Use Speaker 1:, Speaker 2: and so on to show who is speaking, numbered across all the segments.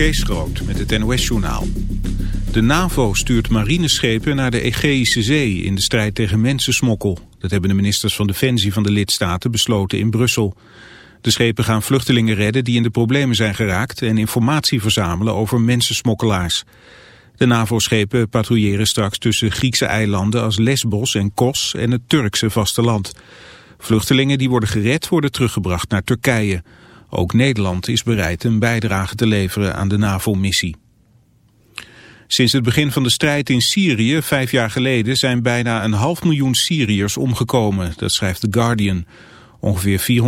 Speaker 1: Kees Groot met het NOS-journaal. De NAVO stuurt marineschepen naar de Egeïsche Zee in de strijd tegen mensensmokkel. Dat hebben de ministers van Defensie van de lidstaten besloten in Brussel. De schepen gaan vluchtelingen redden die in de problemen zijn geraakt... en informatie verzamelen over mensensmokkelaars. De NAVO-schepen patrouilleren straks tussen Griekse eilanden als Lesbos en Kos... en het Turkse vasteland. Vluchtelingen die worden gered worden teruggebracht naar Turkije... Ook Nederland is bereid een bijdrage te leveren aan de NAVO-missie. Sinds het begin van de strijd in Syrië, vijf jaar geleden, zijn bijna een half miljoen Syriërs omgekomen. Dat schrijft The Guardian. Ongeveer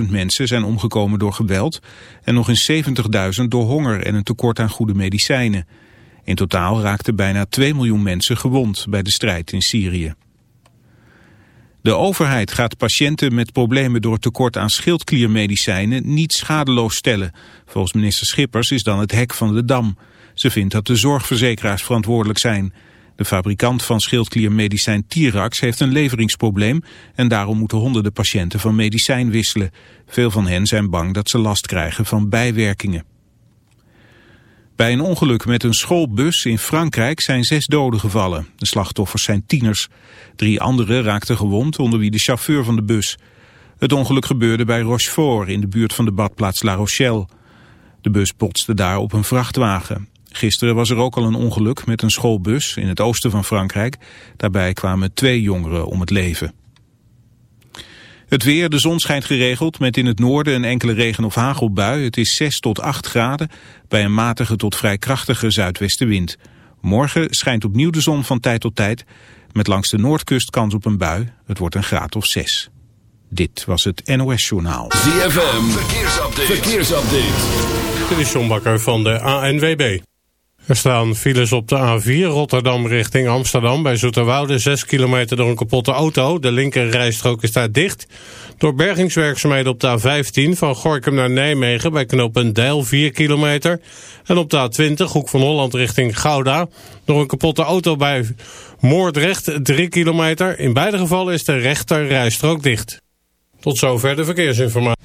Speaker 1: 400.000 mensen zijn omgekomen door geweld en nog eens 70.000 door honger en een tekort aan goede medicijnen. In totaal raakten bijna 2 miljoen mensen gewond bij de strijd in Syrië. De overheid gaat patiënten met problemen door tekort aan schildkliermedicijnen niet schadeloos stellen. Volgens minister Schippers is dan het hek van de dam. Ze vindt dat de zorgverzekeraars verantwoordelijk zijn. De fabrikant van schildkliermedicijn Tirax heeft een leveringsprobleem en daarom moeten honderden patiënten van medicijn wisselen. Veel van hen zijn bang dat ze last krijgen van bijwerkingen. Bij een ongeluk met een schoolbus in Frankrijk zijn zes doden gevallen. De slachtoffers zijn tieners. Drie anderen raakten gewond, onder wie de chauffeur van de bus. Het ongeluk gebeurde bij Rochefort in de buurt van de badplaats La Rochelle. De bus botste daar op een vrachtwagen. Gisteren was er ook al een ongeluk met een schoolbus in het oosten van Frankrijk. Daarbij kwamen twee jongeren om het leven. Het weer, de zon schijnt geregeld met in het noorden een enkele regen- of hagelbui. Het is 6 tot 8 graden bij een matige tot vrij krachtige zuidwestenwind. Morgen schijnt opnieuw de zon van tijd tot tijd. Met langs de noordkust kans op een bui. Het wordt een graad of 6. Dit was het NOS Journaal.
Speaker 2: ZFM, verkeersupdate. verkeersupdate.
Speaker 3: Dit is John Bakker van de ANWB. Er staan files op de A4 Rotterdam richting Amsterdam. Bij Zoeterwoude 6 kilometer door een kapotte auto. De linker rijstrook is daar dicht. Door bergingswerkzaamheden op de A15 van Gorkum naar Nijmegen... bij knooppunt Deil 4 kilometer. En op de A20 Hoek van Holland richting Gouda... door een kapotte auto bij Moordrecht 3 kilometer. In beide gevallen is de rechter rijstrook dicht. Tot zover de verkeersinformatie.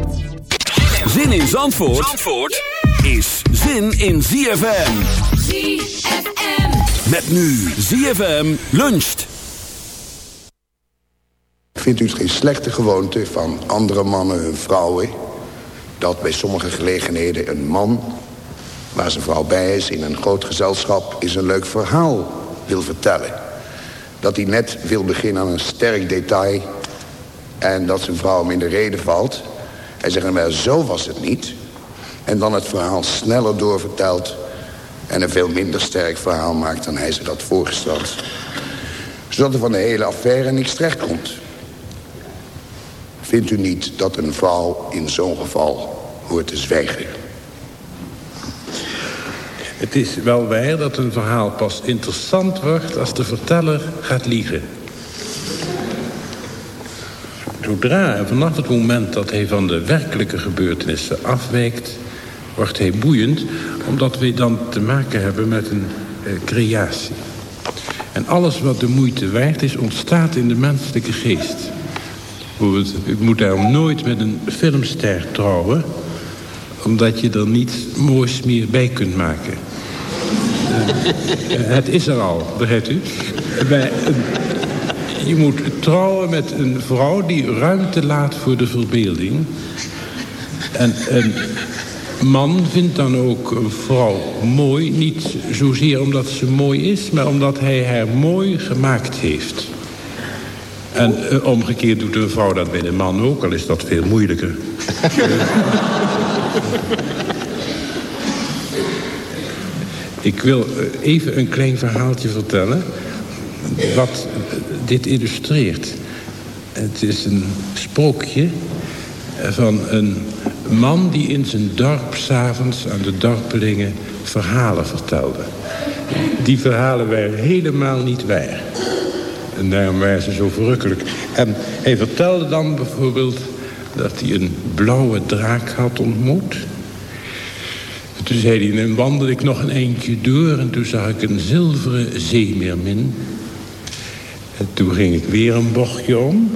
Speaker 2: Zin in Zandvoort, Zandvoort is zin in ZFM.
Speaker 4: ZFM.
Speaker 2: Met nu ZFM luncht.
Speaker 5: Vindt u het geen slechte gewoonte van andere mannen hun vrouwen... dat bij sommige gelegenheden een man, waar zijn vrouw bij is... in een groot gezelschap is een leuk verhaal wil vertellen. Dat hij net wil beginnen aan een sterk detail... en dat zijn vrouw hem in de reden valt... Hij zegt, maar zo was het niet. En dan het verhaal sneller doorvertelt... en een veel minder sterk verhaal maakt dan hij zich had voorgesteld. Zodat er van de hele affaire niks terecht komt. Vindt u niet dat een vrouw in zo'n geval hoort te zwijgen?
Speaker 6: Het is wel waar dat een verhaal pas interessant wordt als de verteller gaat liegen. Zodra en vanaf het moment dat hij van de werkelijke gebeurtenissen afwijkt... wordt hij boeiend... omdat we dan te maken hebben met een eh, creatie. En alles wat de moeite waard is, ontstaat in de menselijke geest. Bijvoorbeeld, u moet daarom nooit met een filmster trouwen... omdat je er niets moois meer bij kunt maken. Eh, het is er al, begrijpt u? Bij je moet trouwen met een vrouw die ruimte laat voor de verbeelding. En een man vindt dan ook een vrouw mooi. Niet zozeer omdat ze mooi is, maar omdat hij haar mooi gemaakt heeft. En eh, omgekeerd doet een vrouw dat bij de man ook, al is dat veel moeilijker. Ik wil eh, even een klein verhaaltje vertellen. Wat dit illustreert. Het is een sprookje van een man die in zijn dorp s'avonds aan de dorpelingen verhalen vertelde. Die verhalen waren helemaal niet waar. En daarom waren ze zo verrukkelijk. En hij vertelde dan bijvoorbeeld dat hij een blauwe draak had ontmoet. En Toen zei hij, en wandel ik nog een eindje door... en toen zag ik een zilveren zeemeermin. En toen ging ik weer een bochtje om.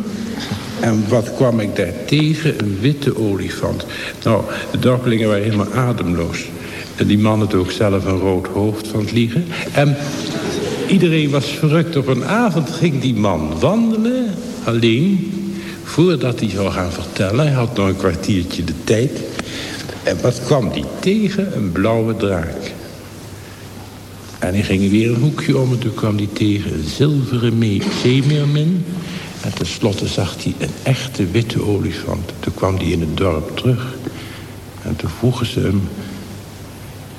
Speaker 6: En wat kwam ik daar tegen? Een witte olifant. Nou, de dorpelingen waren helemaal ademloos. En die man had ook zelf een rood hoofd van het liegen. En iedereen was verrukt. Op een avond ging die man wandelen, alleen... voordat hij zou gaan vertellen. Hij had nog een kwartiertje de tijd. En wat kwam die tegen? Een blauwe draak. En hij ging weer een hoekje om en toen kwam hij tegen een zilveren me- zeemeermin. En tenslotte zag hij een echte witte olifant. Toen kwam hij in het dorp terug. En toen vroegen ze hem,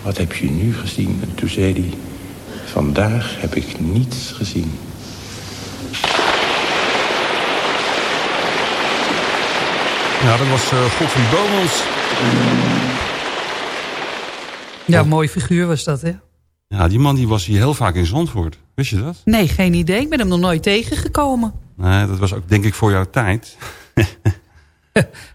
Speaker 6: wat heb je nu gezien? En toen zei hij, vandaag heb ik niets gezien.
Speaker 7: Ja, dat was uh, Godfried Bomans.
Speaker 8: Ja, mooi figuur was dat, hè?
Speaker 7: Ja, die man die was hier heel vaak in Zandvoort. Wist je dat?
Speaker 8: Nee, geen idee. Ik ben hem nog nooit tegengekomen.
Speaker 7: Nee, dat was ook denk ik voor jouw tijd.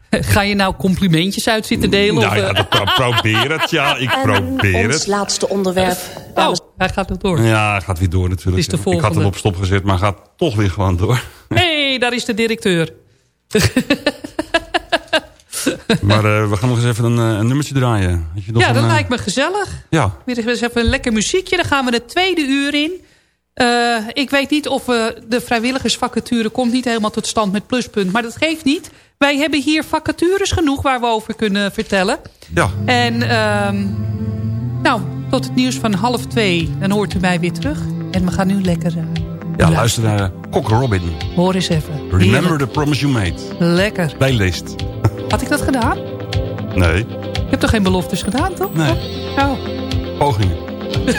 Speaker 8: Ga je nou complimentjes uit zitten delen?
Speaker 7: Nou
Speaker 8: of,
Speaker 7: ja,
Speaker 8: eh?
Speaker 7: dat pro- probeer het. Ja, ik
Speaker 9: En
Speaker 7: probeer
Speaker 9: ons
Speaker 7: het.
Speaker 9: laatste onderwerp.
Speaker 8: Oh, hij gaat nog door.
Speaker 7: Ja, gaat weer door natuurlijk.
Speaker 8: Het is de
Speaker 7: Ik had hem op stop gezet, maar gaat toch weer gewoon door.
Speaker 8: Hé, hey, daar is de directeur.
Speaker 7: Maar eh, we gaan nog eens even een, eh, een nummertje draaien. Je nog
Speaker 8: Ja, dat
Speaker 7: eh,
Speaker 8: lijkt me gezellig.
Speaker 7: Ja,
Speaker 8: Weer eens even een lekker muziekje. Dan gaan we het tweede uur in. Ik weet niet of eh, de vrijwilligersvacature komt niet helemaal tot stand met pluspunt. Maar dat geeft niet. Wij hebben hier vacatures genoeg waar we over kunnen vertellen.
Speaker 7: ja.
Speaker 8: En ehm, nou, tot het nieuws van half twee. Dan hoort u mij weer terug. En we gaan nu lekker... eh,
Speaker 7: ja luister naar uh, Cock Robin.
Speaker 8: Hoor eens even.
Speaker 7: Remember
Speaker 8: Heerlijk.
Speaker 7: the promise you made.
Speaker 8: Lekker.
Speaker 7: Playlist.
Speaker 8: Had ik dat gedaan?
Speaker 7: Nee,
Speaker 8: Je hebt toch geen beloftes gedaan, toch?
Speaker 7: nee.
Speaker 8: Oh.
Speaker 7: Pogingen.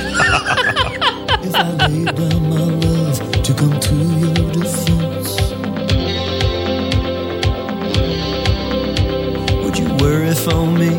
Speaker 10: If I laid down my love to come to your defense, would you worry for me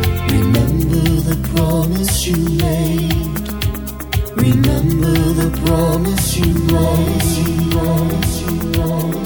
Speaker 10: Promise you made. Remember the promise you made. Promise you. Promise you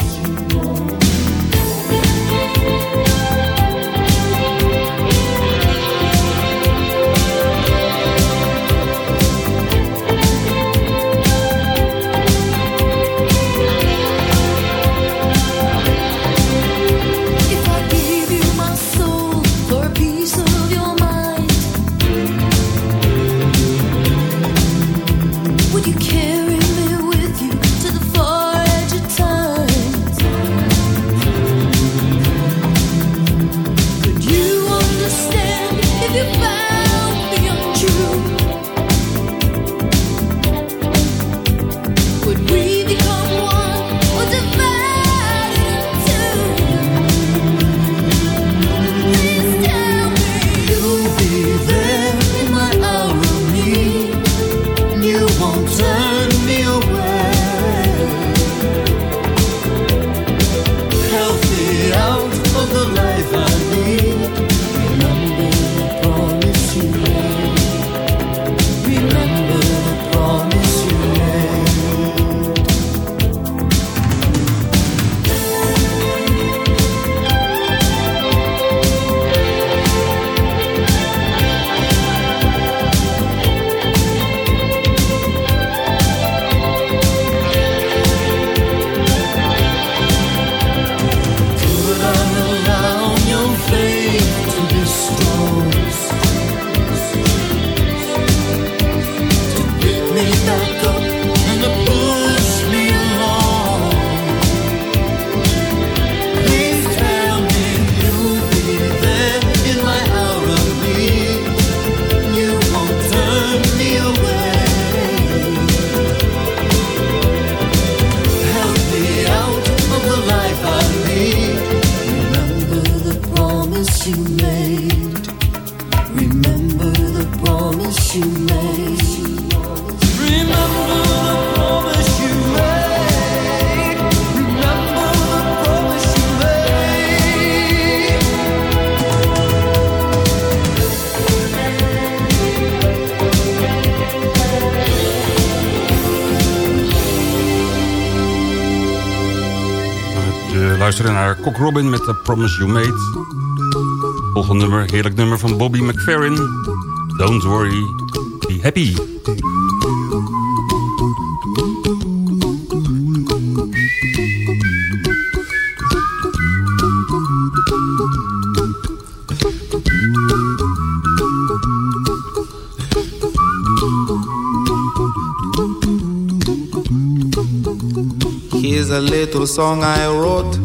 Speaker 7: Cock Robin met The Promise You Made. Volgende nummer, heerlijk nummer van Bobby McFerrin. Don't worry, be happy.
Speaker 9: Here's a little song I wrote.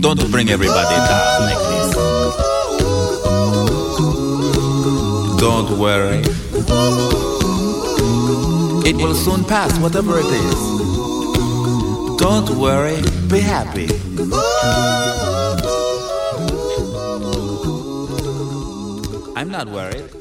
Speaker 9: Don't bring everybody down like this. Don't worry. It will soon pass, whatever it is. Don't worry, be happy. I'm not worried.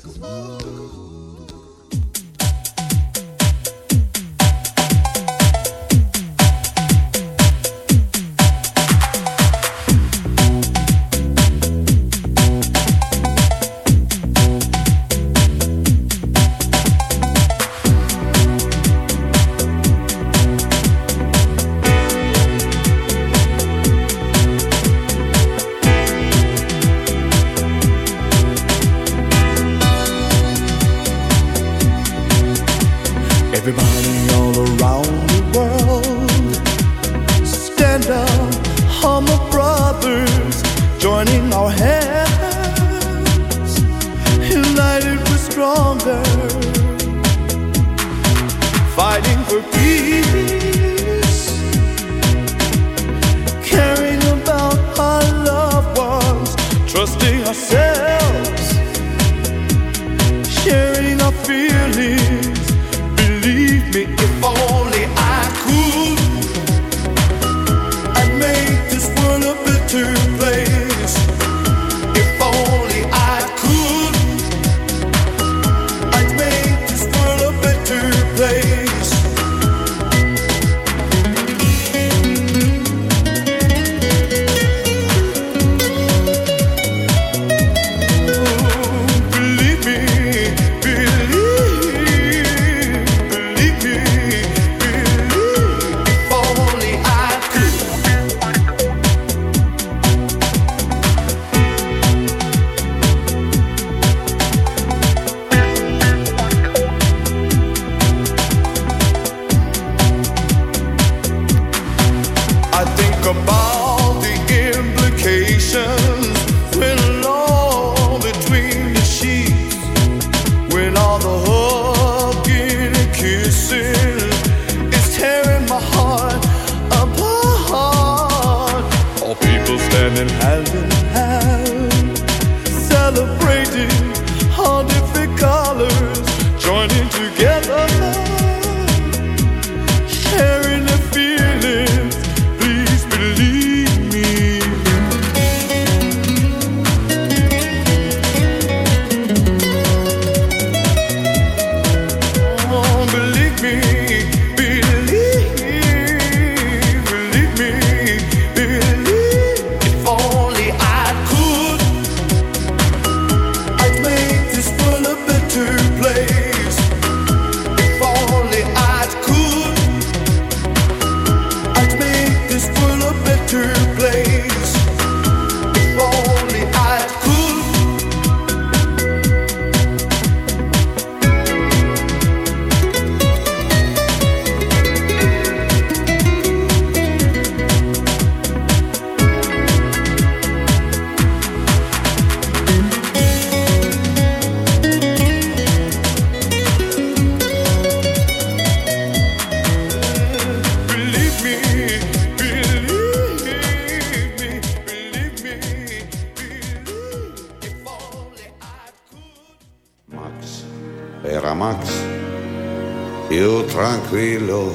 Speaker 11: tranquillo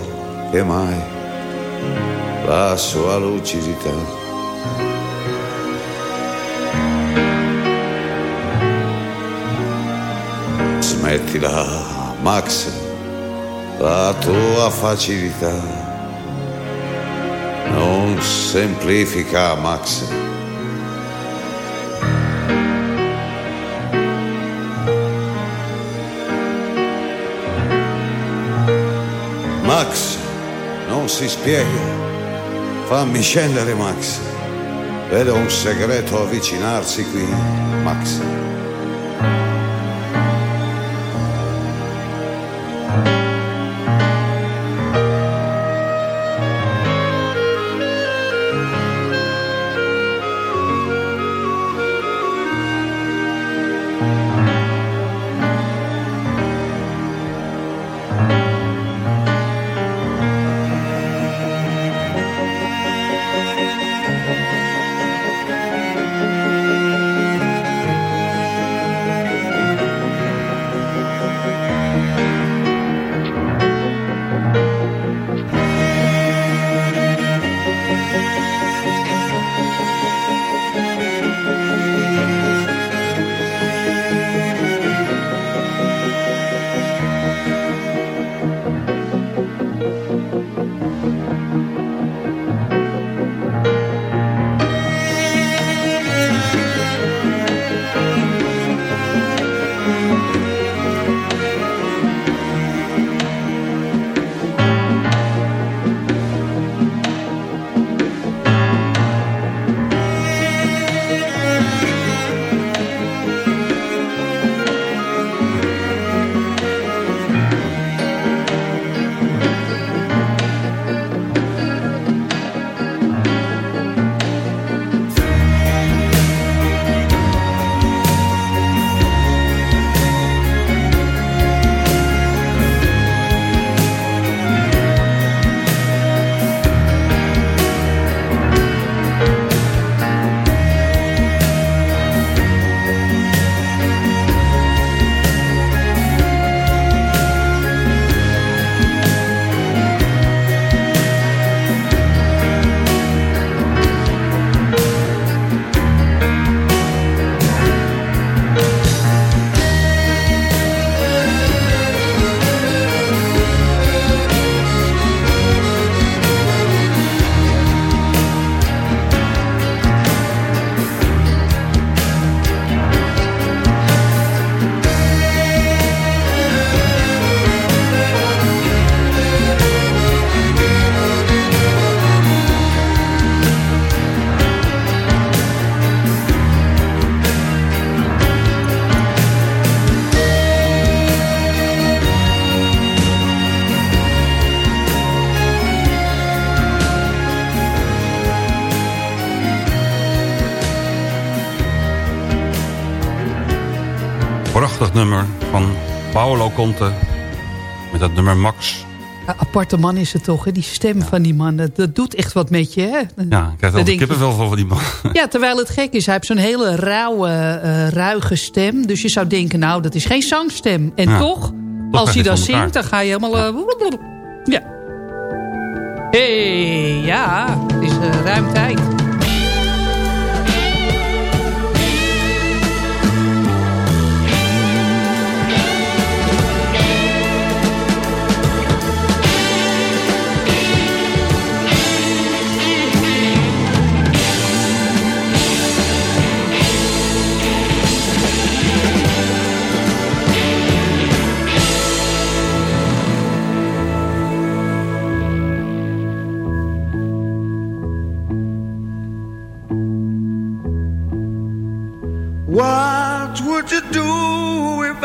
Speaker 11: che mai, la sua lucidità. Smettila, Max, la tua facilità. Non semplifica, Max si spiega. Fammi scendere Max, vedo un segreto avvicinarsi qui, Max.
Speaker 7: prachtig nummer van Paolo Conte. Met dat nummer Max.
Speaker 8: Ja, aparte man is het toch, hè? die stem van die man. Dat, doet echt wat met je. Hè?
Speaker 7: Ja, ik krijg wel veel van van die man.
Speaker 8: Ja, terwijl het gek is. Hij heeft zo'n hele rauwe, eh, ruige stem. Dus je zou denken, nou, dat is geen zangstem. En toch, als hij dan zingt, dan ga je helemaal... Ja. Eh, hey, ja, het is uh, ruim tijd.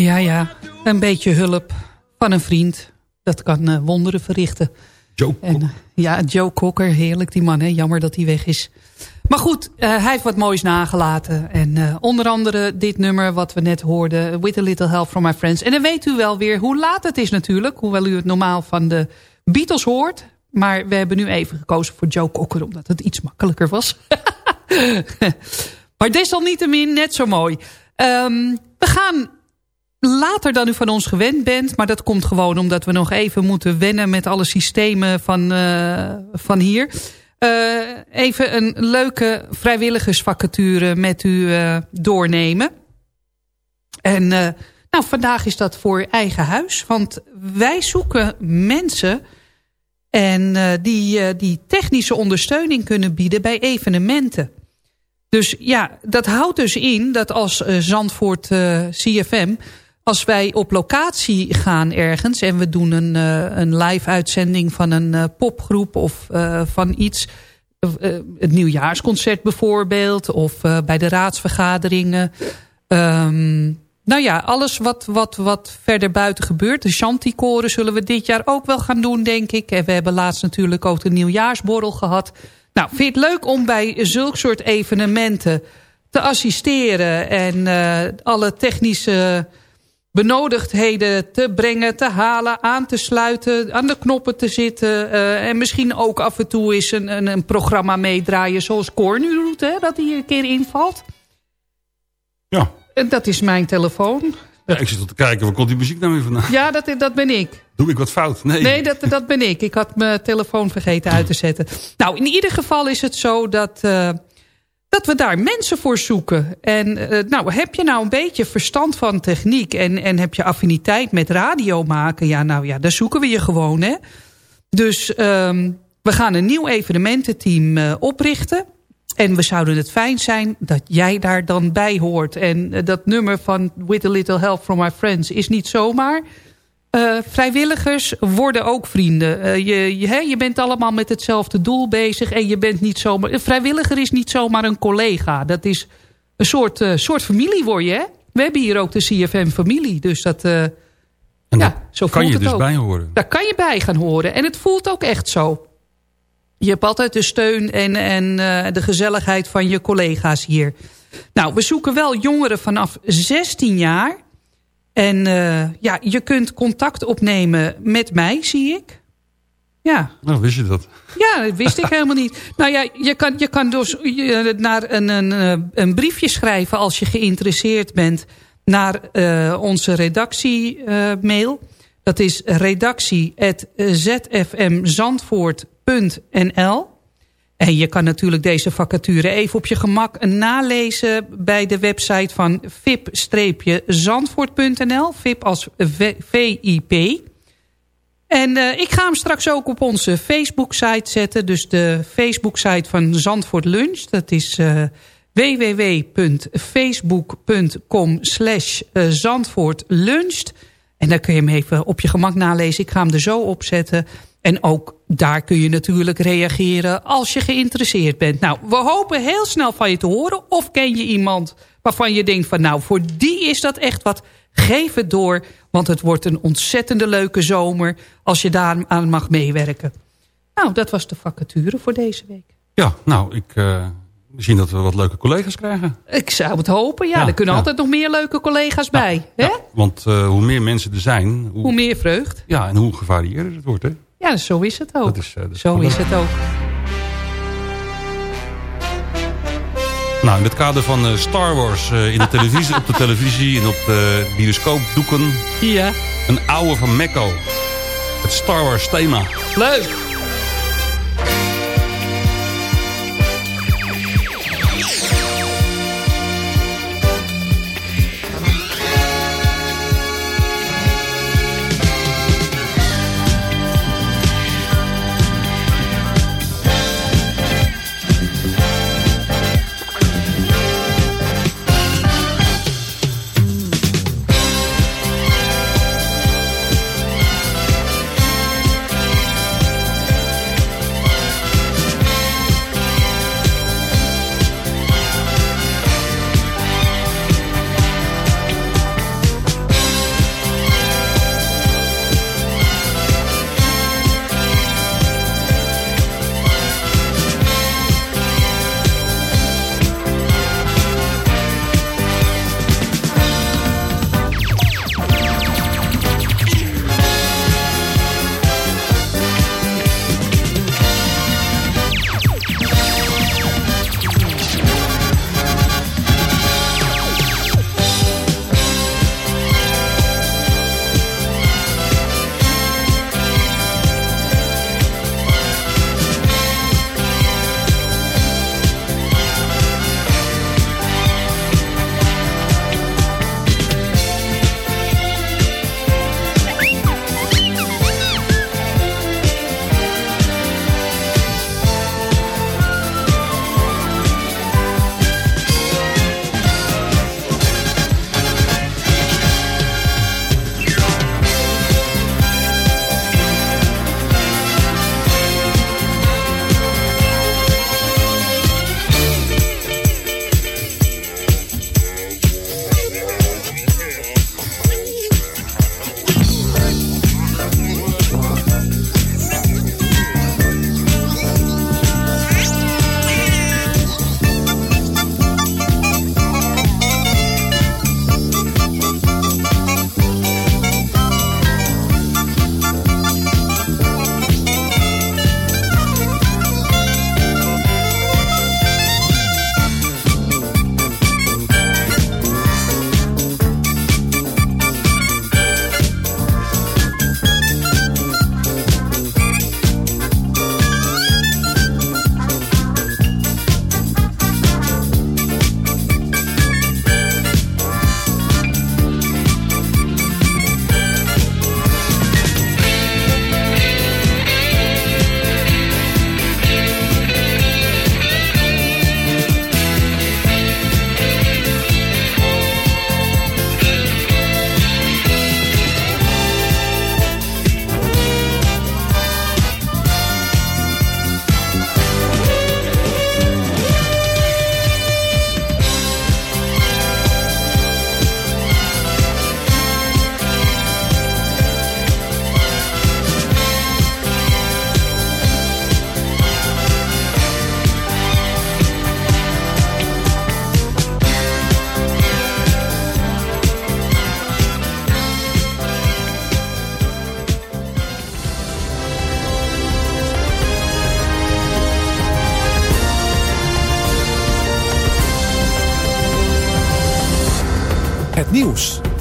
Speaker 8: Ja, ja, een beetje hulp van een vriend. Dat kan eh, wonderen verrichten.
Speaker 7: Joe
Speaker 8: en, eh, Ja, Joe Cocker, heerlijk die man. Hè? Jammer dat hij weg is. Maar goed, eh, hij heeft wat moois nagelaten. En onder andere dit nummer wat we net hoorden. With a Little Help from My Friends. En dan weet u wel weer hoe laat het is natuurlijk. Hoewel u het normaal van de Beatles hoort. Maar we hebben nu even gekozen voor Joe Cocker. Omdat het iets makkelijker was. maar desalniettemin net zo mooi. Ehm, we gaan later dan u van ons gewend bent. Maar dat komt gewoon omdat we nog even moeten wennen met alle systemen van, eh, van hier. Eh, even een leuke vrijwilligersvacature met u eh, doornemen. En nou, vandaag is dat voor eigen huis. Want wij zoeken mensen en die, die technische ondersteuning kunnen bieden bij evenementen. Dus ja, dat houdt dus in dat als Zandvoort eh, CFM... als wij op locatie gaan ergens... en we doen een, eh, een live uitzending van een eh, popgroep of eh, van iets... het nieuwjaarsconcert bijvoorbeeld... of bij de raadsvergaderingen... Ehm, nou ja, alles wat, wat, wat verder buiten gebeurt. De Chanticoren zullen we dit jaar ook wel gaan doen, denk ik. En we hebben laatst natuurlijk ook de nieuwjaarsborrel gehad. Nou, vind je het leuk om bij zulk soort evenementen te assisteren... en alle technische benodigdheden te brengen, te halen, aan te sluiten... aan de knoppen te zitten eh, en misschien ook af en toe eens een, een, een programma meedraaien... zoals Cor nu doet, hè, dat hij een keer invalt.
Speaker 7: Ja.
Speaker 8: En dat is mijn telefoon.
Speaker 7: Ja, ik zit al te kijken, waar komt die muziek nou weer vandaan?
Speaker 8: Ja, dat, dat ben ik.
Speaker 7: Doe ik wat fout? Nee.
Speaker 8: Nee, dat, dat ben ik. Ik had mijn telefoon vergeten uit te zetten. Nou, in ieder geval is het zo dat, eh, dat we daar mensen voor zoeken. En eh, nou, heb je nou een beetje verstand van techniek... En, en heb je affiniteit met radio maken... ja, nou ja, daar zoeken we je gewoon, hè. Dus ehm, we gaan een nieuw evenemententeam eh, oprichten... En we zouden het fijn zijn dat jij daar dan bij hoort. En eh, dat nummer van With a Little Help from My Friends is niet zomaar. Eh, vrijwilligers worden ook vrienden. Eh, je, je, je bent allemaal met hetzelfde doel bezig. En je bent niet zomaar... Een vrijwilliger is niet zomaar een collega. Dat is een soort, eh, soort familie word je, hè? We hebben hier ook de CFM-familie. Dus dat... ja, zo
Speaker 7: kan
Speaker 8: voelt
Speaker 7: je
Speaker 8: het
Speaker 7: dus
Speaker 8: ook.
Speaker 7: bij horen.
Speaker 8: Daar kan je bij gaan horen. En het voelt ook echt zo. Je hebt altijd de steun en, en de gezelligheid van je collega's hier. Nou, we zoeken wel jongeren vanaf 16 jaar. En eh, ja, je kunt contact opnemen met mij, zie ik. Ja,
Speaker 7: Nou, wist je dat?
Speaker 8: ja, dat wist ik helemaal niet. Nou ja, je kan, je kan dus naar een, een, eh, een briefje schrijven als je geïnteresseerd bent naar eh, onze redactiemail. dat is redactie.zfmzandvoort.nl En je kan natuurlijk deze vacature even op je gemak nalezen bij de website van vip-zandvoort.nl. VIP als VIP. En eh, ik ga hem straks ook op onze Facebook-site zetten. Dus de Facebook-site van Zandvoort Lunch. Dat is eh, www.facebook.com slash eh, Zandvoort Luncht. En daar kun je hem even op je gemak nalezen. Ik ga hem er zo opzetten. En ook daar kun je natuurlijk reageren als je geïnteresseerd bent. Nou, we hopen heel snel van je te horen. Of ken je iemand waarvan je denkt van nou, voor die is dat echt wat. Geef het door, want het wordt een ontzettende leuke zomer... als je daar aan mag meewerken. Nou, dat was de vacature voor deze week.
Speaker 7: Ja, nou, ik... Uh... Misschien dat we wat leuke collega's krijgen.
Speaker 8: Ik zou het hopen, ja. er kunnen altijd nog meer leuke collega's bij. Hè?
Speaker 7: want uh, hoe meer mensen er zijn...
Speaker 8: Hoe... hoe... meer vreugd.
Speaker 7: Ja, en hoe gevarieerder het wordt. Hè?
Speaker 8: Ja, zo is het ook.
Speaker 7: Dat is, dat is
Speaker 8: zo is het ook.
Speaker 7: Nou, in het kader van uh, Star Wars in de televisie, op de televisie en op de bioscoopdoeken.
Speaker 8: Ja.
Speaker 7: Een oude van Mekko. Het Star Wars thema.
Speaker 8: Leuk.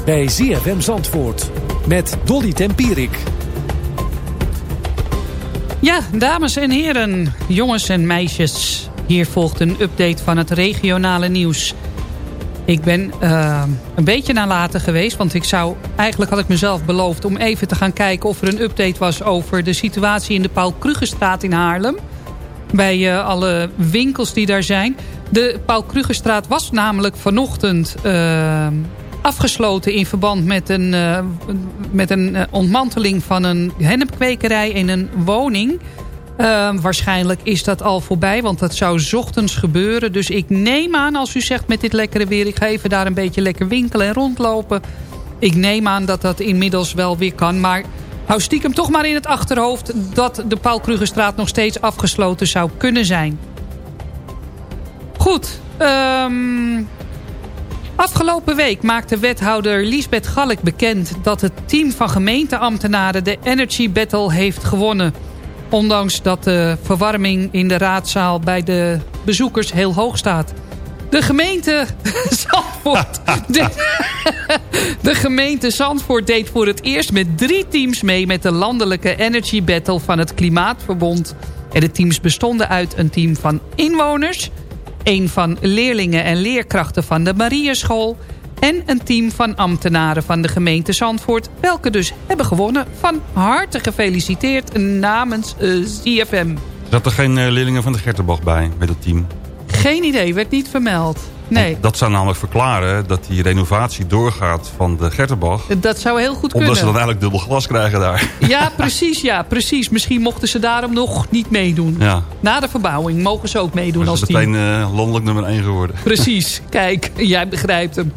Speaker 12: Bij ZFM Zandvoort met Dolly Tempierik.
Speaker 8: Ja, dames en heren, jongens en meisjes. Hier volgt een update van het regionale nieuws. Ik ben uh, een beetje nalaten geweest. Want ik zou, eigenlijk had ik mezelf beloofd om even te gaan kijken... of er een update was over de situatie in de Paul Krugerstraat in Haarlem. Bij uh, alle winkels die daar zijn. De Paul Krugerstraat was namelijk vanochtend uh, afgesloten... in verband met een, uh, met een ontmanteling van een hennepkwekerij in een woning... Uh, waarschijnlijk is dat al voorbij, want dat zou ochtends gebeuren. Dus ik neem aan, als u zegt met dit lekkere weer... ik ga even daar een beetje lekker winkelen en rondlopen. Ik neem aan dat dat inmiddels wel weer kan. Maar hou stiekem toch maar in het achterhoofd... dat de Paul Krugerstraat nog steeds afgesloten zou kunnen zijn. Goed. Um, afgelopen week maakte wethouder Liesbeth Gallik bekend... dat het team van gemeenteambtenaren de Energy Battle heeft gewonnen... Ondanks dat de verwarming in de raadzaal bij de bezoekers heel hoog staat. De gemeente Zandvoort, de, de, gemeente Zandvoort deed voor het eerst met drie teams mee... met de landelijke Energy Battle van het Klimaatverbond. En de teams bestonden uit een team van inwoners... een van leerlingen en leerkrachten van de Marieschool en een team van ambtenaren van de gemeente Zandvoort... welke dus hebben gewonnen. Van harte gefeliciteerd namens uh, ZFM.
Speaker 7: Zat er geen uh, leerlingen van de Gertenbach bij, met het team?
Speaker 8: Geen idee, werd niet vermeld. Nee.
Speaker 7: Dat zou namelijk verklaren dat die renovatie doorgaat van de Gertenbach.
Speaker 8: Dat zou heel goed kunnen.
Speaker 7: Omdat ze dan eigenlijk dubbel glas krijgen daar.
Speaker 8: Ja, precies. Ja, precies. Misschien mochten ze daarom nog niet meedoen.
Speaker 7: Ja.
Speaker 8: Na de verbouwing mogen ze ook meedoen als
Speaker 7: team. Ze zijn meteen uh, landelijk nummer 1 geworden.
Speaker 8: Precies. Kijk, jij begrijpt hem.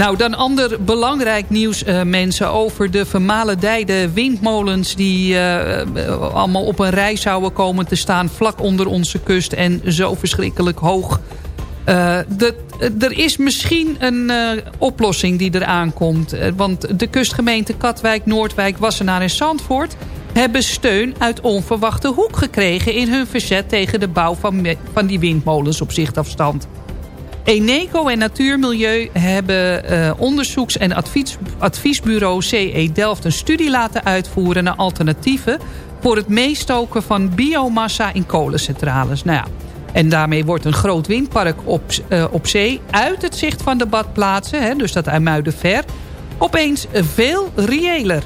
Speaker 8: Nou, dan ander belangrijk nieuws, uh, mensen... over de vermalendijde windmolens... die uh, allemaal op een rij zouden komen te staan... vlak onder onze kust en zo verschrikkelijk hoog. De, er is misschien een oplossing die eraan komt. want de kustgemeente Katwijk, Noordwijk, Wassenaar en Zandvoort... hebben steun uit onverwachte hoek gekregen... in hun verzet tegen de bouw van, van die windmolens op zichtafstand. Eneco en Natuurmilieu hebben uh, onderzoeks- en advies, adviesbureau CE Delft een studie laten uitvoeren naar alternatieven voor het meestoken van biomassa in kolencentrales. Nou ja, en daarmee wordt een groot windpark op, uh, op zee uit het zicht van de badplaatsen, hè, dus dat IJmuiden ver, opeens veel reëler.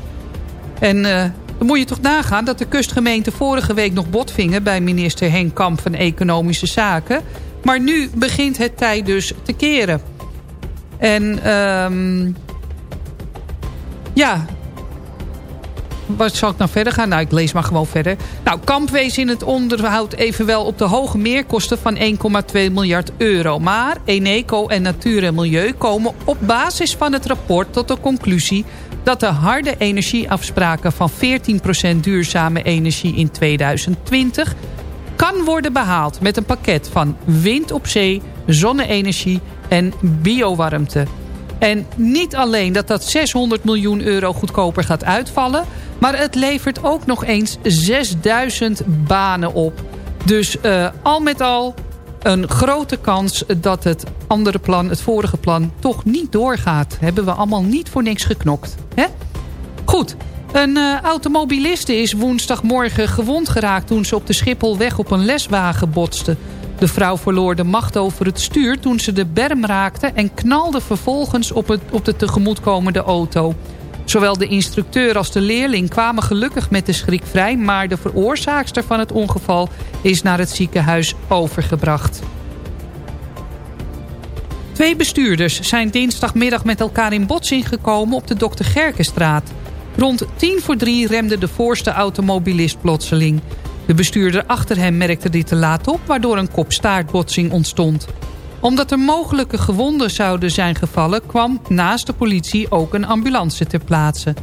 Speaker 8: En uh, dan moet je toch nagaan dat de kustgemeente vorige week nog botvingen bij minister Henk Kamp van Economische Zaken maar nu begint het tijd dus te keren. En um, ja, wat zal ik nou verder gaan? Nou, ik lees maar gewoon verder. Nou, Kamp wees in het onderhoud evenwel op de hoge meerkosten van 1,2 miljard euro. Maar Eneco en Natuur en Milieu komen op basis van het rapport tot de conclusie dat de harde energieafspraken van 14% duurzame energie in 2020 kan worden behaald met een pakket van wind op zee, zonne-energie en biowarmte. En niet alleen dat dat 600 miljoen euro goedkoper gaat uitvallen... maar het levert ook nog eens 6000 banen op. Dus uh, al met al een grote kans dat het andere plan, het vorige plan, toch niet doorgaat. Hebben we allemaal niet voor niks geknokt. Hè? Goed, een uh, automobiliste is woensdagmorgen gewond geraakt... toen ze op de Schipholweg op een leswagen botste. De vrouw verloor de macht over het stuur toen ze de berm raakte... en knalde vervolgens op, het, op de tegemoetkomende auto. Zowel de instructeur als de leerling kwamen gelukkig met de schrik vrij... maar de veroorzaakster van het ongeval is naar het ziekenhuis overgebracht. Twee bestuurders zijn dinsdagmiddag met elkaar in botsing gekomen op de Dr. Gerkenstraat... Rond tien voor drie remde de voorste automobilist plotseling. De bestuurder achter hem merkte dit te laat op... waardoor een kopstaartbotsing ontstond. Omdat er mogelijke gewonden zouden zijn gevallen... kwam naast de politie ook een ambulance ter plaatse.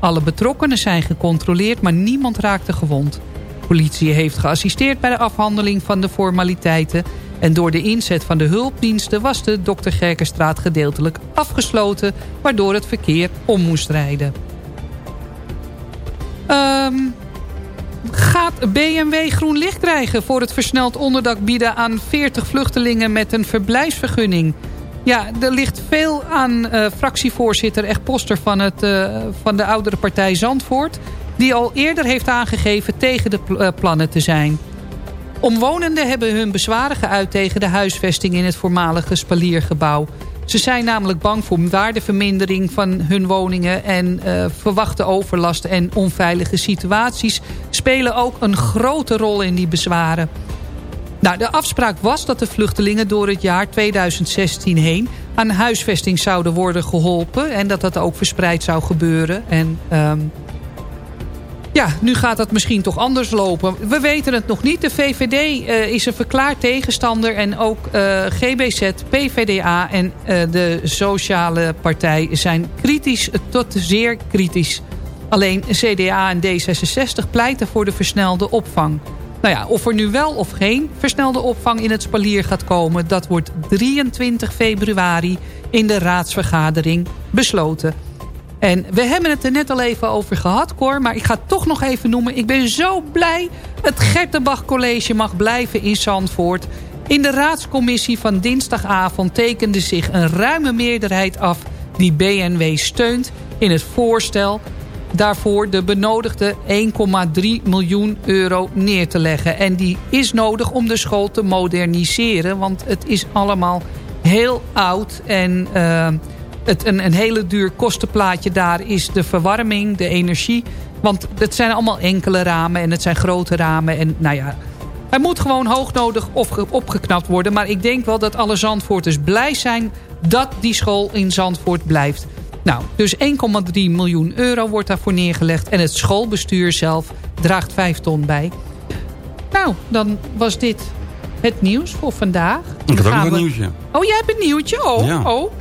Speaker 8: Alle betrokkenen zijn gecontroleerd, maar niemand raakte gewond. Politie heeft geassisteerd bij de afhandeling van de formaliteiten... en door de inzet van de hulpdiensten was de Dr. Gerkenstraat gedeeltelijk afgesloten... waardoor het verkeer om moest rijden. Um, gaat BMW groen licht krijgen voor het versneld onderdak bieden aan 40 vluchtelingen met een verblijfsvergunning? Ja, er ligt veel aan uh, fractievoorzitter Echt Poster van, het, uh, van de oudere partij Zandvoort... die al eerder heeft aangegeven tegen de uh, plannen te zijn. Omwonenden hebben hun bezwaren geuit tegen de huisvesting in het voormalige spaliergebouw. Ze zijn namelijk bang voor waardevermindering van hun woningen... en uh, verwachte overlast en onveilige situaties... spelen ook een grote rol in die bezwaren. Nou, de afspraak was dat de vluchtelingen door het jaar 2016 heen... aan huisvesting zouden worden geholpen... en dat dat ook verspreid zou gebeuren. En um, ja, nu gaat dat misschien toch anders lopen. We weten het nog niet. De VVD uh, is een verklaard tegenstander. En ook uh, GBZ, PVDA en uh, de Sociale Partij zijn kritisch tot zeer kritisch. Alleen CDA en D66 pleiten voor de versnelde opvang. Nou ja, of er nu wel of geen versnelde opvang in het spalier gaat komen... dat wordt 23 februari in de raadsvergadering besloten. En we hebben het er net al even over gehad, Cor. Maar ik ga het toch nog even noemen. Ik ben zo blij. Het Gertenbach College mag blijven in Zandvoort. In de raadscommissie van dinsdagavond tekende zich een ruime meerderheid af... die BNW steunt in het voorstel daarvoor de benodigde 1,3 miljoen euro neer te leggen. En die is nodig om de school te moderniseren. Want het is allemaal heel oud en... Uh, het, een, een hele duur kostenplaatje daar is de verwarming, de energie. Want het zijn allemaal enkele ramen en het zijn grote ramen. En nou ja, hij moet gewoon hoognodig opgeknapt worden. Maar ik denk wel dat alle Zandvoorters blij zijn dat die school in Zandvoort blijft. Nou, dus 1,3 miljoen euro wordt daarvoor neergelegd. En het schoolbestuur zelf draagt 5 ton bij. Nou, dan was dit het nieuws voor vandaag.
Speaker 7: Ik heb ook nog
Speaker 8: we...
Speaker 7: een nieuwtje.
Speaker 8: Oh, jij hebt een nieuwtje? Oh,
Speaker 7: Ja.
Speaker 8: oh.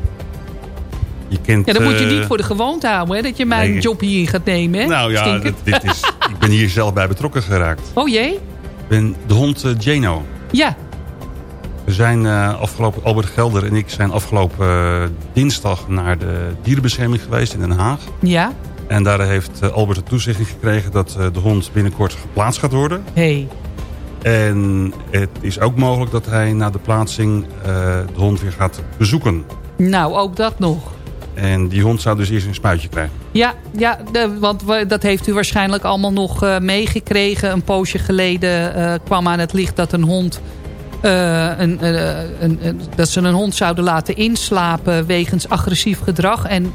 Speaker 7: Je kent,
Speaker 8: Ja, dan moet je
Speaker 7: eh,
Speaker 8: niet voor de gewoonte houden, hè, dat je mijn
Speaker 7: nee.
Speaker 8: job hier gaat nemen, hè?
Speaker 7: Nou ja, dit, is, ik ben hier zelf bij betrokken geraakt.
Speaker 8: Oh jee?
Speaker 7: Ik ben de hond eh, Jano.
Speaker 8: Ja.
Speaker 7: We zijn eh, afgelopen, Albert Gelder en ik zijn afgelopen eh, dinsdag naar de dierenbescherming geweest in Den Haag.
Speaker 8: Ja?
Speaker 7: En daar heeft eh, Albert de toezegging gekregen dat eh, de hond binnenkort geplaatst gaat worden.
Speaker 8: Hey.
Speaker 7: En het is ook mogelijk dat hij na de plaatsing eh, de hond weer gaat bezoeken.
Speaker 8: Nou, ook dat nog.
Speaker 7: En die hond zou dus eerst een spuitje krijgen.
Speaker 8: Ja, ja de- want dat heeft u waarschijnlijk allemaal nog eh, meegekregen. Een poosje geleden eh, kwam aan het licht dat een hond... eh, een, dat ze een hond zouden laten inslapen wegens agressief gedrag. En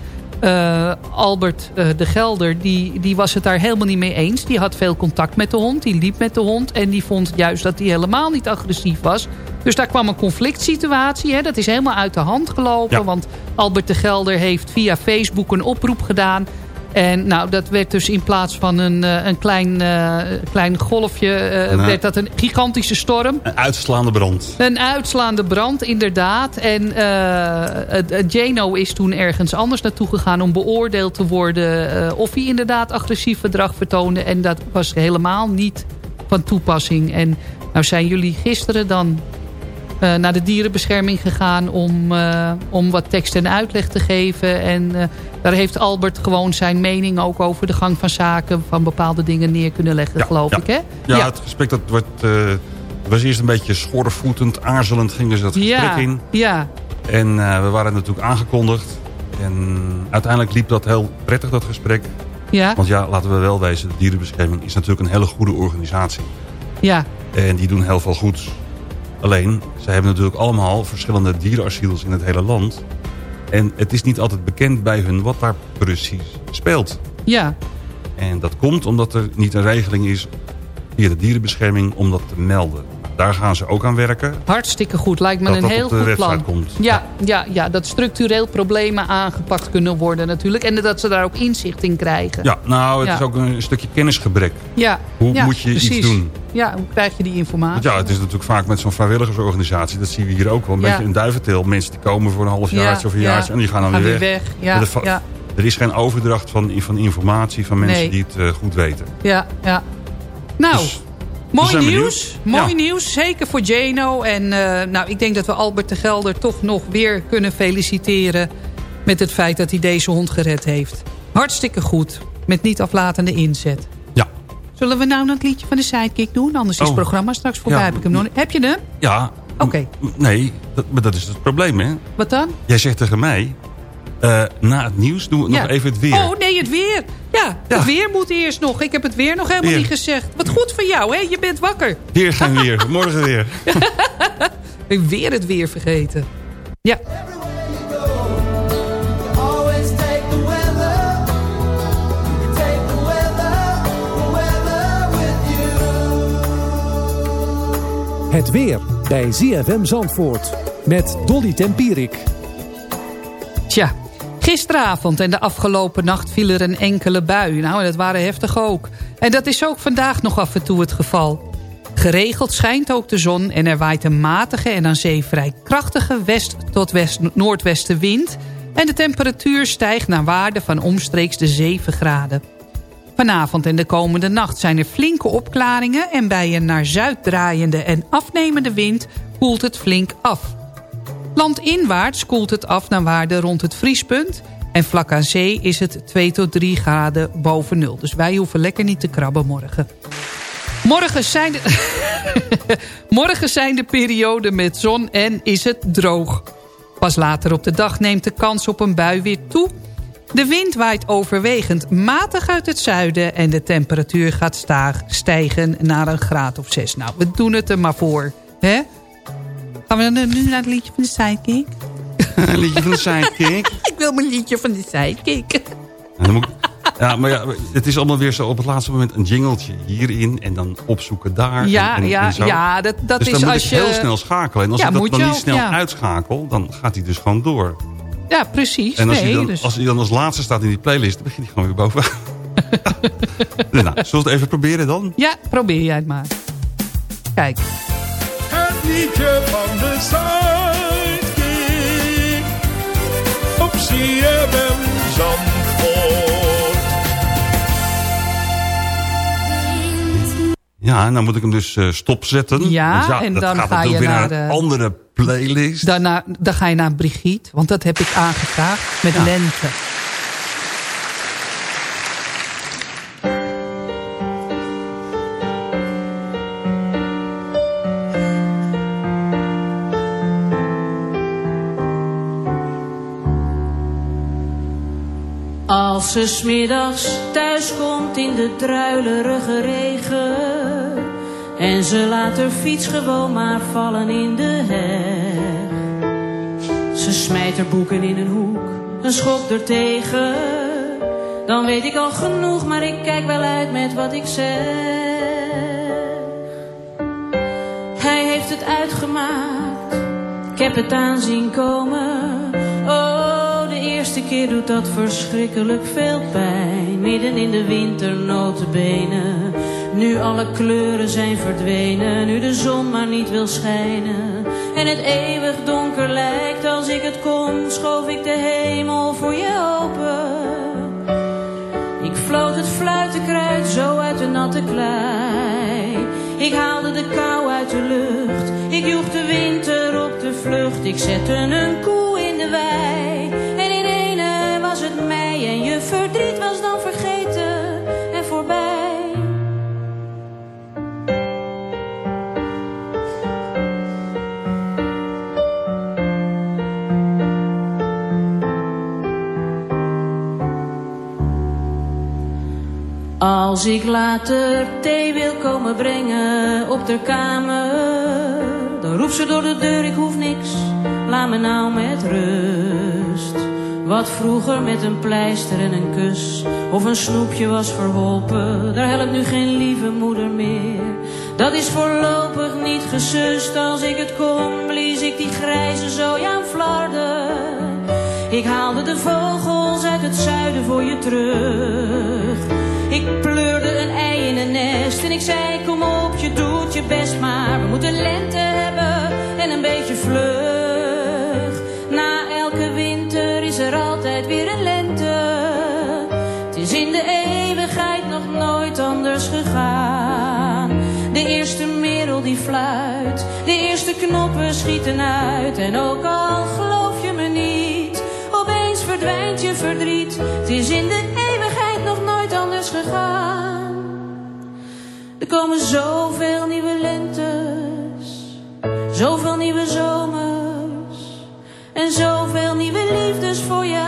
Speaker 8: Albert de Gelder, die, die was het daar helemaal niet mee eens. Die had veel contact met de hond, die liep met de hond. En die vond juist dat hij helemaal niet agressief was. Dus daar kwam een conflict situatie. Hè. Dat is helemaal uit de hand gelopen. Want Albert de Gelder heeft via Facebook een oproep gedaan. En nou, dat werd dus in plaats van een, eh, een klein, eh, klein golfje... eh,
Speaker 7: Nou.
Speaker 8: werd dat een gigantische storm.
Speaker 7: Een uitslaande brand.
Speaker 8: Een uitslaande brand, inderdaad. En het Jano is toen ergens anders naartoe gegaan... om beoordeeld te worden of hij inderdaad agressief gedrag vertoonde. En dat was helemaal niet van toepassing. En nou zijn jullie gisteren dan eh, naar de dierenbescherming gegaan... om, eh, om wat tekst en uitleg te geven. En eh, daar heeft Albert gewoon zijn mening ook over de gang van zaken... van bepaalde dingen neer kunnen leggen, geloof ik, hè?
Speaker 7: Ja, het gesprek dat wordt, was eerst een beetje schorrevoetend, aarzelend gingen ze dat gesprek
Speaker 8: ja,
Speaker 7: in.
Speaker 8: ja.
Speaker 7: En we waren natuurlijk aangekondigd. En uiteindelijk liep dat heel prettig, dat gesprek.
Speaker 8: Ja,
Speaker 7: Want ja, laten we wel wezen, de dierenbescherming is natuurlijk een hele goede organisatie.
Speaker 8: ja,
Speaker 7: En die doen heel veel goeds. Alleen, ze hebben natuurlijk allemaal verschillende dierenasiels in het hele land. En het is niet altijd bekend bij hun wat daar precies speelt.
Speaker 8: ja.
Speaker 7: En dat komt omdat er niet een regeling is via de dierenbescherming om dat te melden. Daar gaan ze ook aan werken.
Speaker 8: Hartstikke goed. Lijkt me
Speaker 7: Dat
Speaker 8: een
Speaker 7: dat
Speaker 8: heel goed plan.
Speaker 7: komt.
Speaker 8: Ja, ja, ja, dat structureel problemen aangepakt kunnen worden natuurlijk. En dat ze daar ook inzicht in krijgen.
Speaker 7: Ja, nou, het
Speaker 8: Ja.
Speaker 7: is ook een stukje kennisgebrek.
Speaker 8: Ja,
Speaker 7: Hoe
Speaker 8: ja,
Speaker 7: moet je
Speaker 8: precies.
Speaker 7: iets doen?
Speaker 8: Ja, hoe krijg je die informatie?
Speaker 7: Want ja, het is natuurlijk vaak met zo'n vrijwilligersorganisatie. Dat zien we hier ook wel. Een
Speaker 8: Ja.
Speaker 7: beetje een duiventil. Mensen die komen voor een half jaar
Speaker 8: Ja,
Speaker 7: of een
Speaker 8: ja.
Speaker 7: jaar en die gaan dan
Speaker 8: Gaan
Speaker 7: weer weg.
Speaker 8: weg. Ja.
Speaker 7: Er is geen overdracht van, van informatie van mensen
Speaker 8: Nee.
Speaker 7: die het eh, goed weten.
Speaker 8: Ja, ja. Nou,
Speaker 7: Dus
Speaker 8: mooi nieuws. Mooi
Speaker 7: Ja.
Speaker 8: nieuws, zeker voor Jano. En eh, nou, ik denk dat we Albert de Gelder toch nog weer kunnen feliciteren... met het feit dat hij deze hond gered heeft. Hartstikke goed. Met niet aflatende inzet.
Speaker 7: Ja.
Speaker 8: Zullen we nou dat liedje van de Sidekick doen? Anders is
Speaker 7: Oh.
Speaker 8: het programma straks voorbij.
Speaker 7: Ja.
Speaker 8: Heb ik hem nog. Heb je hem?
Speaker 7: Ja.
Speaker 8: Oké.
Speaker 7: Nee, dat, maar dat is het probleem, hè?
Speaker 8: Wat dan?
Speaker 7: Jij zegt tegen mij... eh, na het nieuws doen we
Speaker 8: Ja.
Speaker 7: nog even het weer.
Speaker 8: Oh, nee, het weer. Ja, Ja, het weer moet eerst nog. Ik heb het weer nog helemaal
Speaker 7: Weer.
Speaker 8: niet gezegd. Wat goed voor jou, hè? Je bent wakker.
Speaker 7: Weer geen weer. Morgen weer.
Speaker 8: Ik weer het weer vergeten. Ja.
Speaker 10: Always take the weather. Take the weather, the weather with you.
Speaker 12: Het weer bij ZFM Zandvoort. Met Dolly Tempierik.
Speaker 8: Tja, gisteravond en de afgelopen nacht viel er een enkele bui. Nou, en dat waren heftig ook. En dat is ook vandaag nog af en toe het geval. Geregeld schijnt ook de zon en er waait een matige en aan zee vrij krachtige west- tot west noordwestenwind. En de temperatuur stijgt naar waarde van omstreeks de 7 graden. Vanavond en de komende nacht zijn er flinke opklaringen... en bij een naar zuid draaiende en afnemende wind koelt het flink af. Landinwaarts koelt het af naar waarde rond het vriespunt... en vlak aan zee is het 2 tot 3 graden boven nul. Dus wij hoeven lekker niet te krabben morgen. Morgen zijn de, morgen zijn de perioden met zon en is het droog. Pas later op de dag neemt de kans op een bui weer toe... De wind waait overwegend matig uit het zuiden... en de temperatuur gaat stijgen naar een graad of zes. Nou, we doen het er maar voor. Hè? Gaan we dan nu naar het liedje van de sidekick?
Speaker 7: Een liedje van de sidekick.
Speaker 8: Ik wil mijn liedje van de sidekick.
Speaker 7: Moet ik- Ja, maar ja, het is allemaal weer zo op het laatste moment een jingeltje hierin en dan opzoeken daar.
Speaker 8: Ja,
Speaker 7: en, en,
Speaker 8: ja,
Speaker 7: en zo.
Speaker 8: ja, dat- dat
Speaker 7: dus
Speaker 8: is
Speaker 7: dan moet
Speaker 8: als
Speaker 7: ik
Speaker 8: je-
Speaker 7: heel snel schakelen. En als
Speaker 8: Ja,
Speaker 7: ik dat dan
Speaker 8: je
Speaker 7: niet
Speaker 8: ook,
Speaker 7: snel
Speaker 8: ja.
Speaker 7: uitschakel, dan gaat hij dus gewoon door.
Speaker 8: Ja, precies.
Speaker 7: En als,
Speaker 8: nee,
Speaker 7: hij dan,
Speaker 8: dus...
Speaker 7: als hij dan als laatste staat in die playlist, dan begint hij gewoon weer bovenaan. nou, zullen we het even proberen dan?
Speaker 8: Ja, probeer jij het maar. Kijk.
Speaker 13: Het liedje van de sidekick. Op CFM Zandvoort.
Speaker 7: Ja, en dan moet ik hem dus eh, stopzetten.
Speaker 8: Ja, en dan
Speaker 7: gaat
Speaker 8: ga je
Speaker 7: weer
Speaker 8: naar
Speaker 7: naar een
Speaker 8: de-
Speaker 7: andere playlist.
Speaker 8: Daarna, dan ga je naar Brigitte, want dat heb ik aangevraagd met lente.
Speaker 14: Als ze smiddags thuis komt in de druilerige regen. En ze laat haar fiets gewoon maar vallen in de heg. Ze smijt haar boeken in een hoek, een schop er tegen. Dan weet ik al genoeg, maar ik kijk wel uit met wat ik zeg. Hij heeft het uitgemaakt, ik heb het aanzien komen eerste keer doet dat verschrikkelijk veel pijn. Midden in de winter notenbenen. Nu alle kleuren zijn verdwenen. Nu de zon maar niet wil schijnen. En het eeuwig donker lijkt als ik het kon. Schoof ik de hemel voor je open. Ik floot het fluitenkruid zo uit de natte klei. Ik haalde de kou uit de lucht. Ik joeg de winter op de vlucht. Ik zette een koe in de wei. Verdriet was dan vergeten en voorbij. Als ik later thee wil komen brengen op de kamer, dan roept ze door de deur, ik hoef niks, laat me nou met rust. Wat vroeger met een pleister en een kus of een snoepje was verholpen, daar helpt nu geen lieve moeder meer. Dat is voorlopig niet gesust, als ik het kon, blies ik die grijze zooi aan flarden. Ik haalde de vogels uit het zuiden voor je terug. Ik pleurde een ei in een nest en ik zei kom op, je doet je best maar. We moeten lente hebben en een beetje vlug. Gegaan. De eerste merel die fluit, de eerste knoppen schieten uit. En ook al geloof je me niet, opeens verdwijnt je verdriet. Het is in de eeuwigheid nog nooit anders gegaan. Er komen zoveel nieuwe lentes, zoveel nieuwe zomers en zoveel nieuwe liefdes voor je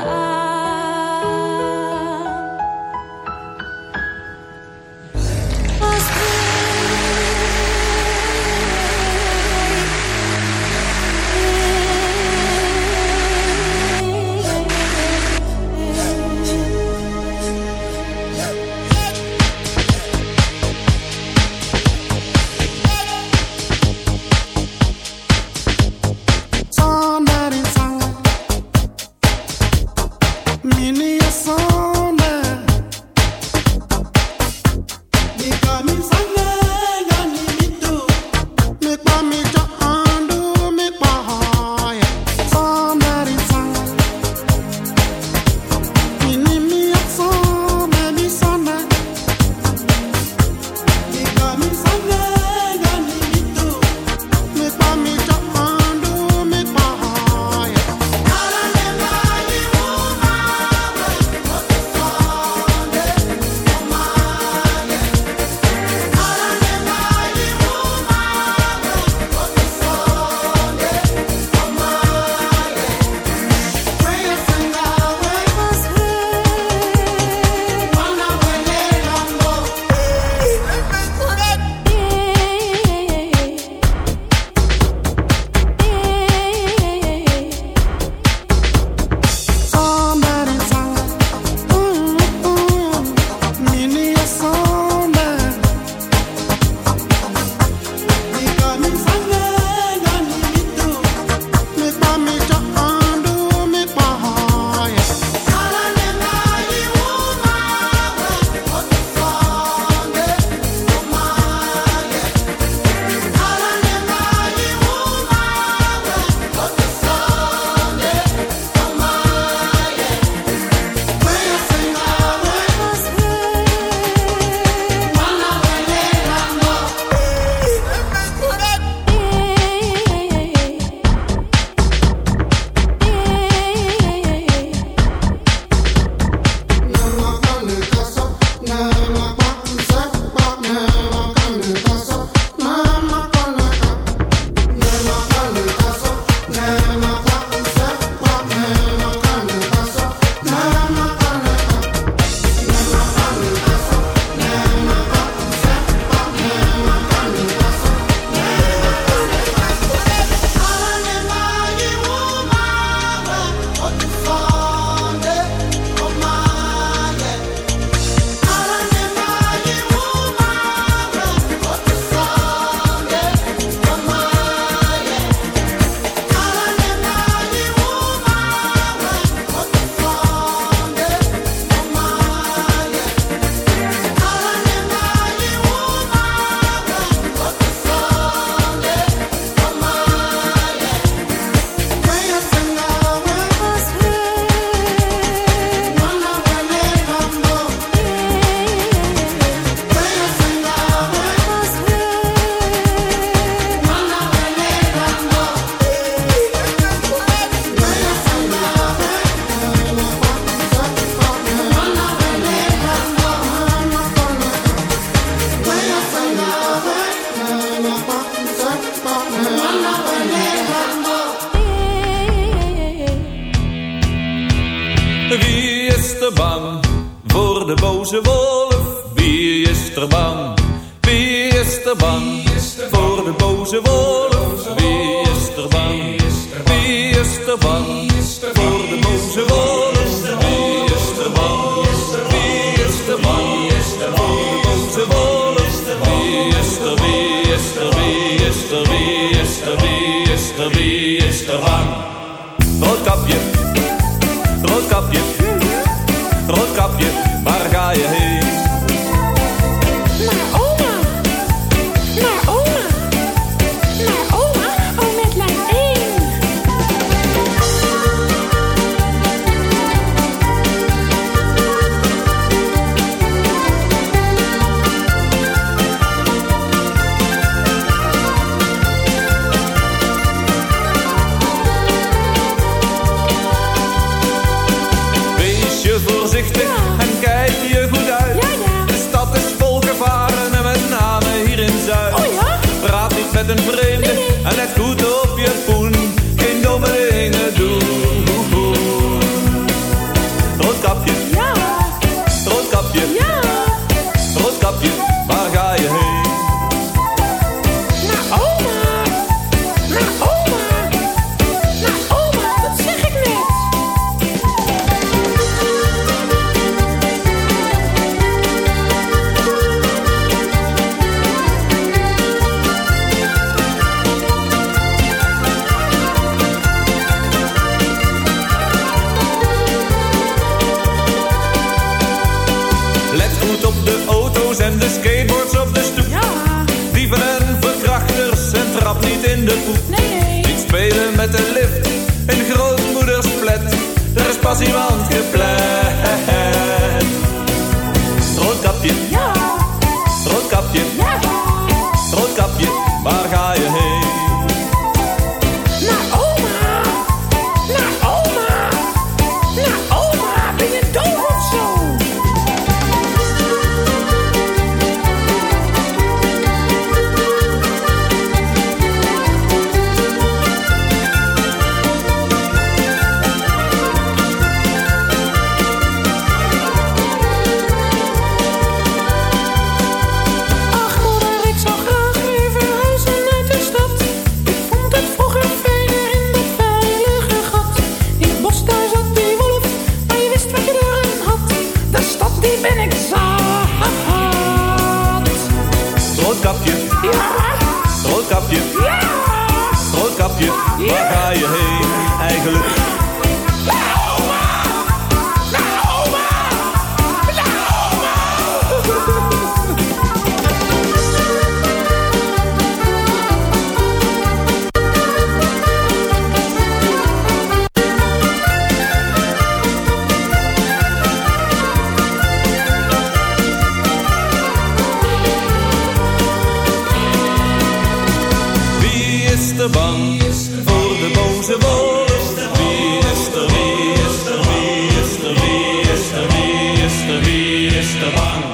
Speaker 9: Wie is er bang voor de boze wolf? Wie is er, wie is er, wie is er, wie is er, wie is er, wie is er bang?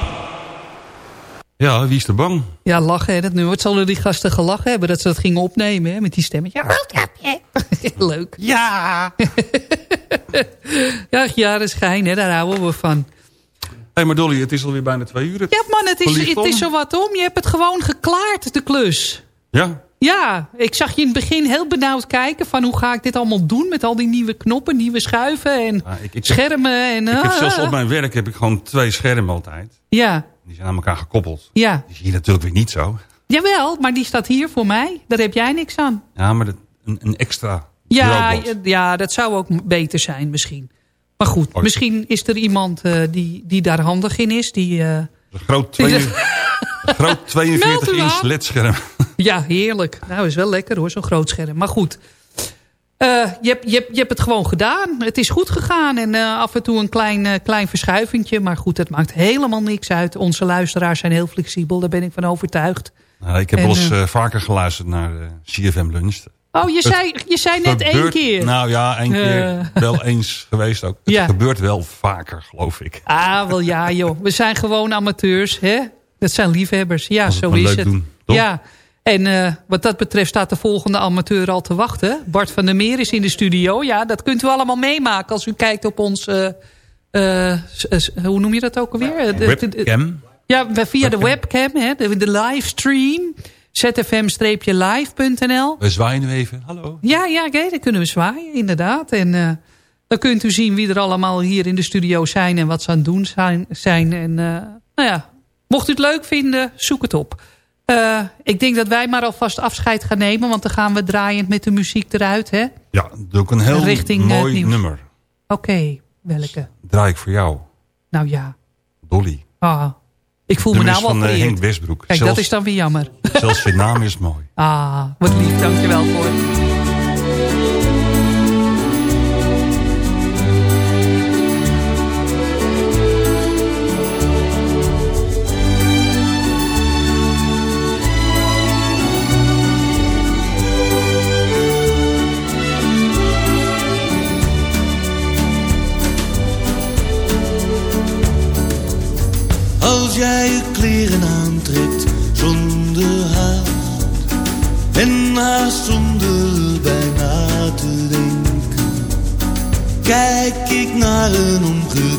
Speaker 4: Ja,
Speaker 9: wie is er bang?
Speaker 7: Ja,
Speaker 8: lachen hè, dat nu. Wat zullen die gasten gelachen hebben dat ze dat gingen opnemen hè, met die stemmetje. Roodkapje. Leuk. Ja. ja, jaren schijn, hè, daar houden we van.
Speaker 7: Hé, hey, maar Dolly, het is alweer bijna twee uur. Het
Speaker 8: Ja, man, het is, het is zo wat om. Je hebt het gewoon geklaard, de klus.
Speaker 7: Ja,
Speaker 8: Ja, ik zag je in het begin heel benauwd kijken van hoe ga ik dit allemaal doen met al die nieuwe knoppen, nieuwe schuiven en
Speaker 7: ik
Speaker 8: schermen. En,
Speaker 7: ik heb
Speaker 8: ah,
Speaker 7: zelfs
Speaker 8: ah.
Speaker 7: op mijn werk heb ik gewoon twee schermen altijd.
Speaker 8: Ja,
Speaker 7: Die zijn aan elkaar gekoppeld.
Speaker 8: ja.
Speaker 7: Die is hier natuurlijk weer niet zo.
Speaker 8: Jawel, maar die staat hier voor mij. Daar heb jij niks aan.
Speaker 7: Ja, maar dat, een, een extra
Speaker 8: Ja, ja, dat zou ook beter zijn misschien. Maar goed,
Speaker 7: Oh.
Speaker 8: misschien is er iemand eh, die, die daar handig in is. Die, eh,
Speaker 7: Een groot, twee, groot 42
Speaker 8: Meld u
Speaker 7: inch ledscherm.
Speaker 8: Ja, heerlijk. Nou, is wel lekker hoor, zo'n groot scherm. Maar goed, Eh, je, hebt, je, hebt, je hebt het gewoon gedaan. Het is goed gegaan en eh, af en toe een klein, eh, klein verschuivingje. Maar goed, het maakt helemaal niks uit. Onze luisteraars zijn heel flexibel, daar ben ik van overtuigd.
Speaker 7: Nou, ik heb
Speaker 8: En,
Speaker 7: wel eens vaker geluisterd naar CFM Lunch.
Speaker 8: Oh, je
Speaker 7: Het
Speaker 8: zei, je zei net één keer.
Speaker 7: Nou ja, één keer.
Speaker 8: Eh.
Speaker 7: Wel eens geweest ook. Het
Speaker 8: Ja.
Speaker 7: gebeurt wel vaker, geloof ik.
Speaker 8: Ah, wel ja joh. We zijn gewoon amateurs, hè? Dat zijn liefhebbers. Ja, zo is het.
Speaker 7: doen?
Speaker 8: Ja. En eh, wat dat betreft staat de volgende amateur al te wachten. Bart van der Meer is in de studio. Ja, dat kunt u allemaal meemaken als u kijkt op ons, eh, hoe noem je dat ook alweer?
Speaker 7: Webcam.
Speaker 8: Ja, via de webcam, hè, de, de livestream. zfm-live.nl.
Speaker 7: We zwaaien nu even. Hallo.
Speaker 8: Ja, ja, oké, dan kunnen we zwaaien, inderdaad. En eh, dan kunt u zien wie er allemaal hier in de studio zijn... en wat ze aan het doen zijn. zijn. En eh, nou ja, mocht u het leuk vinden, zoek het op. Eh, ik denk dat wij maar alvast afscheid gaan nemen... want dan gaan we draaiend met de muziek eruit, hè?
Speaker 7: Ja, doe ik een heel
Speaker 8: Richting,
Speaker 7: mooi nummer.
Speaker 8: Oké, welke?
Speaker 7: Draai ik voor jou.
Speaker 8: Nou ja,
Speaker 7: Dolly.
Speaker 8: ah, ik voel me nou al
Speaker 7: van eh, Henk. Westbroek.
Speaker 8: Kijk,
Speaker 7: zelfs,
Speaker 8: dat is dan weer jammer.
Speaker 7: zelfs zijn naam is mooi.
Speaker 8: Ah, wat lief, dankjewel voor.
Speaker 10: Kleren aantrekt zonder haast En haast zonder bijna te denken Kijk ik naar een omgekeerde